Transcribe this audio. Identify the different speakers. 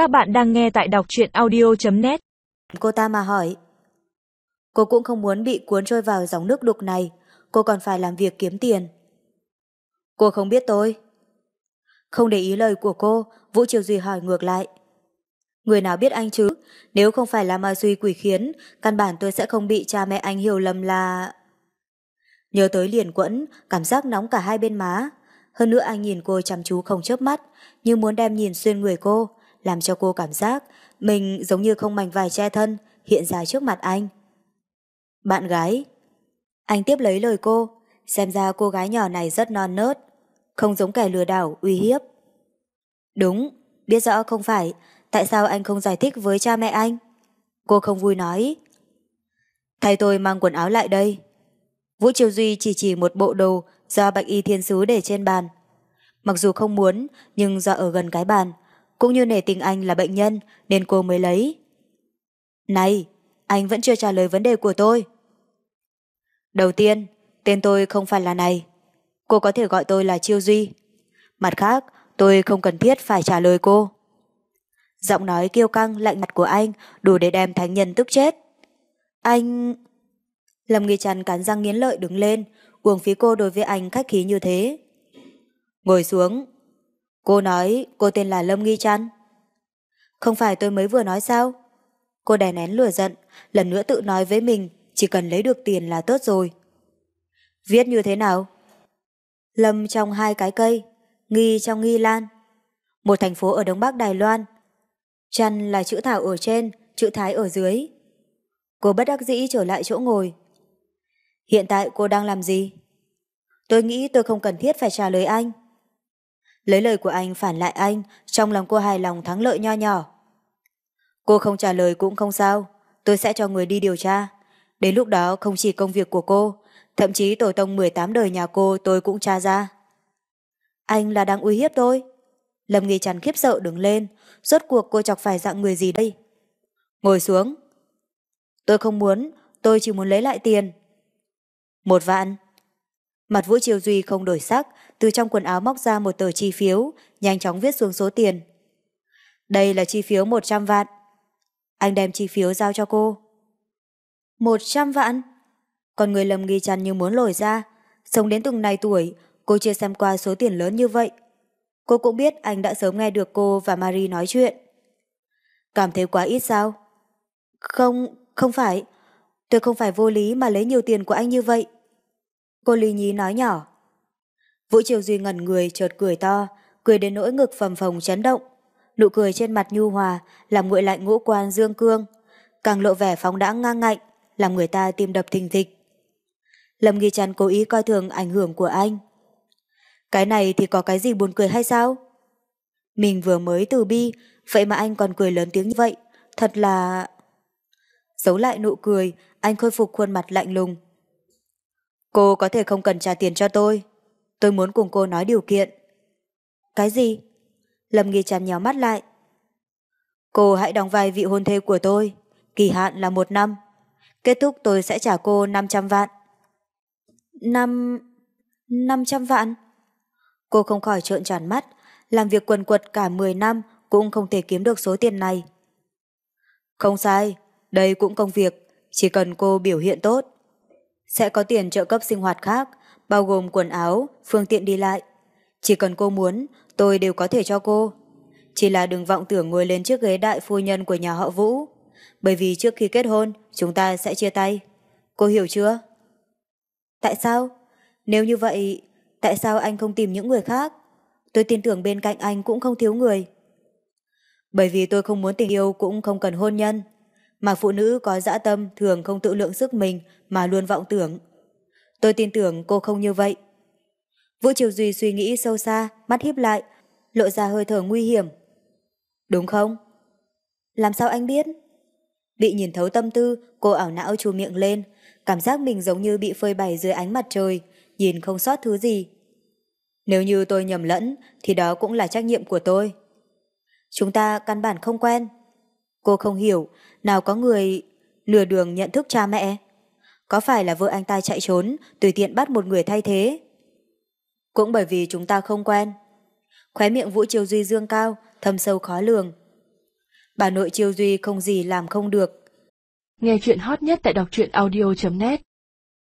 Speaker 1: Các bạn đang nghe tại đọc truyện audio.net
Speaker 2: Cô ta mà hỏi. Cô cũng không muốn bị cuốn trôi vào dòng nước đục này, cô còn phải làm việc kiếm tiền. Cô không biết tôi. Không để ý lời của cô, Vũ Triều Duy hỏi ngược lại. Người nào biết anh chứ, nếu không phải là ma duy quỷ khiến, căn bản tôi sẽ không bị cha mẹ anh hiểu lầm là... Nhớ tới liền quẫn, cảm giác nóng cả hai bên má. Hơn nữa anh nhìn cô chăm chú không chớp mắt, như muốn đem nhìn xuyên người cô, làm cho cô cảm giác mình giống như không mảnh vải che thân hiện ra trước mặt anh. Bạn gái. Anh tiếp lấy lời cô, xem ra cô gái nhỏ này rất non nớt, không giống kẻ lừa đảo, uy hiếp. Đúng, biết rõ không phải, tại sao anh không giải thích với cha mẹ anh? Cô không vui nói. Thay tôi mang quần áo lại đây. Vũ Triều Duy chỉ chỉ một bộ đồ do bạch y thiên sứ để trên bàn. Mặc dù không muốn, nhưng do ở gần cái bàn, cũng như nể tình anh là bệnh nhân nên cô mới lấy. Này, anh vẫn chưa trả lời vấn đề của tôi. Đầu tiên, tên tôi không phải là này. Cô có thể gọi tôi là Chiêu Duy. Mặt khác, tôi không cần thiết phải trả lời cô. Giọng nói kiêu căng lạnh mặt của anh đủ để đem thánh nhân tức chết. Anh... Lâm Nghi Trần cắn răng nghiến lợi đứng lên, uổng phí cô đối với anh khách khí như thế. Ngồi xuống. Cô nói cô tên là Lâm Nghi Trăn. Không phải tôi mới vừa nói sao? Cô đè nén lửa giận, lần nữa tự nói với mình chỉ cần lấy được tiền là tốt rồi. Viết như thế nào? Lâm trong hai cái cây, Nghi trong Nghi Lan. Một thành phố ở Đông Bắc Đài Loan. Chăn là chữ thảo ở trên, chữ thái ở dưới. Cô bất đắc dĩ trở lại chỗ ngồi. Hiện tại cô đang làm gì? Tôi nghĩ tôi không cần thiết phải trả lời anh. Lấy lời của anh phản lại anh, trong lòng cô hài lòng thắng lợi nho nhỏ. Cô không trả lời cũng không sao, tôi sẽ cho người đi điều tra. Đến lúc đó không chỉ công việc của cô, thậm chí tổ tông 18 đời nhà cô tôi cũng tra ra. Anh là đang uy hiếp tôi. Lâm Nghi Trần khiếp sợ đứng lên, rốt cuộc cô chọc phải dạng người gì đây? Ngồi xuống. Tôi không muốn, tôi chỉ muốn lấy lại tiền. Một vạn. Mặt Vũ Triều Duy không đổi sắc, từ trong quần áo móc ra một tờ chi phiếu, nhanh chóng viết xuống số tiền. Đây là chi phiếu 100 vạn. Anh đem chi phiếu giao cho cô. 100 vạn? Còn người lầm nghi chăn như muốn lồi ra. Sống đến từng này tuổi, cô chưa xem qua số tiền lớn như vậy. Cô cũng biết anh đã sớm nghe được cô và Marie nói chuyện. Cảm thấy quá ít sao? Không, không phải. Tôi không phải vô lý mà lấy nhiều tiền của anh như vậy. Cô Ly Nhi nói nhỏ. Vũ Triều Duy ngẩn người chợt cười to, cười đến nỗi ngực phầm phồng chấn động. Nụ cười trên mặt nhu hòa, làm nguội lạnh ngũ quan dương cương, càng lộ vẻ phóng đãng ngang ngạnh, làm người ta tim đập thình thịch. Lâm Nghi Trăn cố ý coi thường ảnh hưởng của anh. Cái này thì có cái gì buồn cười hay sao? Mình vừa mới từ bi, vậy mà anh còn cười lớn tiếng như vậy, thật là... Giấu lại nụ cười, anh khôi phục khuôn mặt lạnh lùng. Cô có thể không cần trả tiền cho tôi. Tôi muốn cùng cô nói điều kiện. Cái gì? Lâm Nghi Trần nhéo mắt lại. Cô hãy đóng vai vị hôn thê của tôi. Kỳ hạn là một năm. Kết thúc tôi sẽ trả cô 500 vạn. Năm... 500 vạn? Cô không khỏi trợn tròn mắt. Làm việc quần quật cả 10 năm cũng không thể kiếm được số tiền này. Không sai, đây cũng công việc. Chỉ cần cô biểu hiện tốt. Sẽ có tiền trợ cấp sinh hoạt khác, bao gồm quần áo, phương tiện đi lại. Chỉ cần cô muốn, tôi đều có thể cho cô. Chỉ là đừng vọng tưởng ngồi lên chiếc ghế đại phu nhân của nhà họ Vũ. Bởi vì trước khi kết hôn, chúng ta sẽ chia tay. Cô hiểu chưa? Tại sao? Nếu như vậy, tại sao anh không tìm những người khác? Tôi tin tưởng bên cạnh anh cũng không thiếu người. Bởi vì tôi không muốn tình yêu cũng không cần hôn nhân. Mà phụ nữ có dã tâm thường không tự lượng sức mình mà luôn vọng tưởng. Tôi tin tưởng cô không như vậy. Vũ Triều Duy suy nghĩ sâu xa, mắt híp lại, lộ ra hơi thở nguy hiểm. Đúng không? Làm sao anh biết? Bị nhìn thấu tâm tư, cô ảo não chu miệng lên, cảm giác mình giống như bị phơi bày dưới ánh mặt trời, nhìn không sót thứ gì. Nếu như tôi nhầm lẫn, thì đó cũng là trách nhiệm của tôi. Chúng ta căn bản không quen. Cô không hiểu, nào có người nửa đường nhận thức cha mẹ. Có phải là vợ anh ta chạy trốn, tùy tiện bắt một người thay thế? Cũng bởi vì chúng ta không quen. Khóe miệng Vũ Triều Duy dương cao, thâm sâu khó lường. Bà nội chiêu duy không gì làm không được.
Speaker 1: Nghe chuyện hot nhất tại đọc truyện audio.net